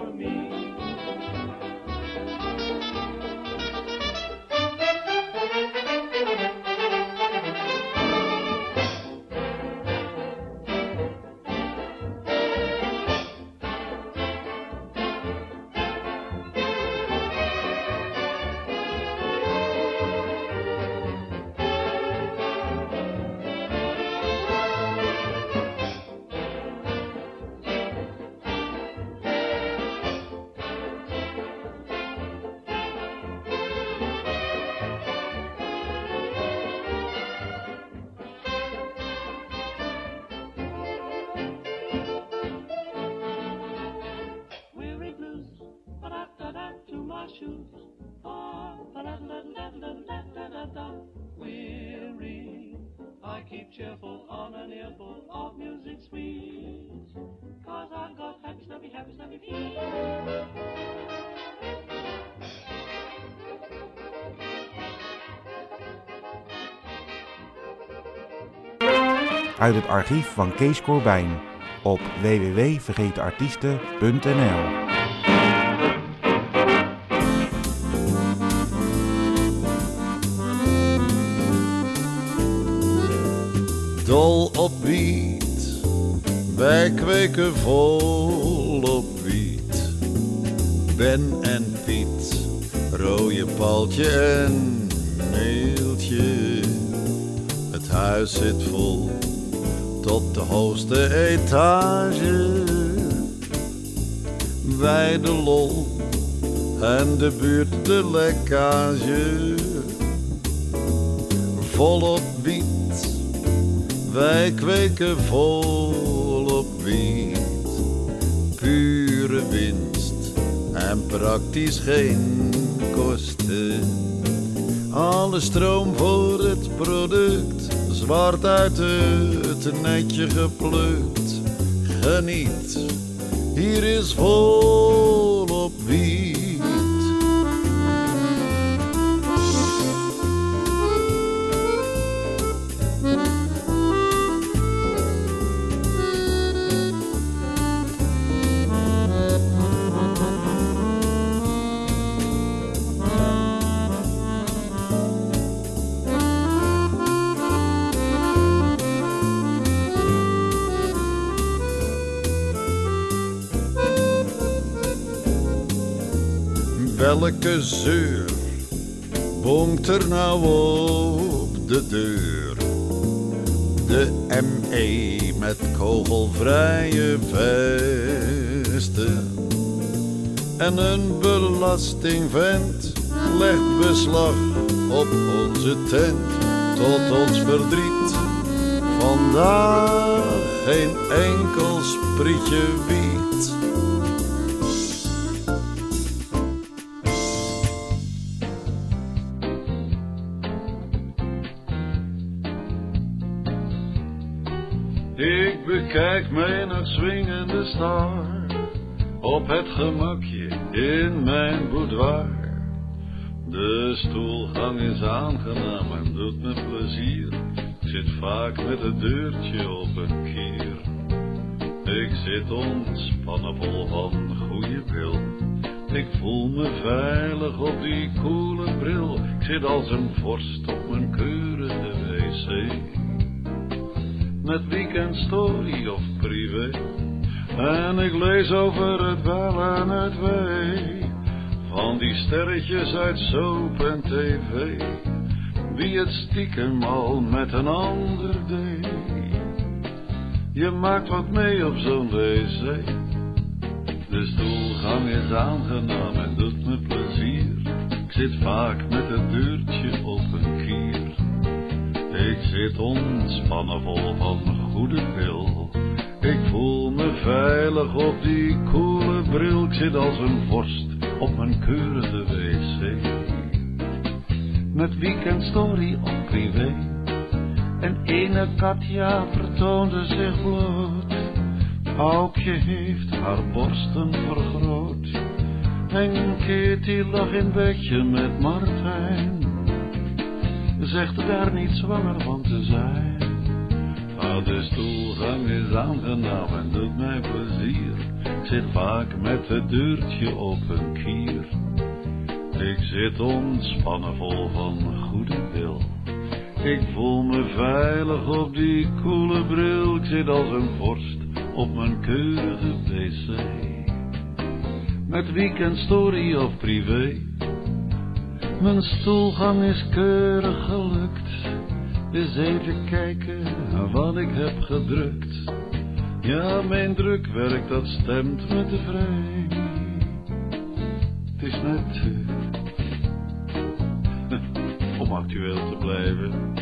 [SPEAKER 9] Uit het archief van Kees Corbijn op www.vergetenartiesten.nl
[SPEAKER 20] Dol op wiet, wij kweken vol op wiet. Ben en Piet, rode paltje en meeltje. Het huis zit vol hoogste etage. Wij de lol en de buurt de lekkage. Volop wiet, wij kweken volop wiet. Pure winst en praktisch geen kosten. Alle stroom voor het product, zwart uit het netje geplukt. Geniet, hier is volop wiet. Welke zeur er nou op de deur? De ME met kogelvrije vesten. En een belastingvent legt beslag op onze tent. Tot ons verdriet. Vandaag geen enkel sprietje wiet. Op het gemakje in mijn boudoir. De stoelgang is aangenaam en doet me plezier. Ik zit vaak met het deurtje op een kier. Ik zit ontspannen vol van goede wil. Ik voel me veilig op die koele bril. Ik zit als een vorst op mijn keurige wc met weekend story of privé. En ik lees over het wel en het wee. Van die sterretjes uit soap en tv. Wie het stiekem al met een ander deed. Je maakt wat mee op zo'n wc. De stoelgang is aangenaam en doet me plezier. Ik zit vaak met het deurtje op een kier. Ik zit ontspannen vol van goede wil. Ik voel me veilig op die koele bril. Ik zit als een vorst op mijn keurige wc. Met weekendstory op privé. En ene Katja vertoonde zich bloot. Aukje heeft haar borsten vergroot. En Kitty lag in bedje met Martijn. Zegt daar niet zwanger van te zijn. Ah, de stoelgang is aangenaam en doet mij plezier. Ik zit vaak met het deurtje op een kier. Ik zit ontspannen vol van goede wil. Ik voel me veilig op die koele bril. Ik zit als een vorst op mijn keurige wc. Met weekendstory of privé. Mijn stoelgang is keurig gelukt. Eens even kijken waarvan ik heb gedrukt. Ja, mijn drukwerk dat stemt me vrijheid. Het is net eh, om actueel te blijven.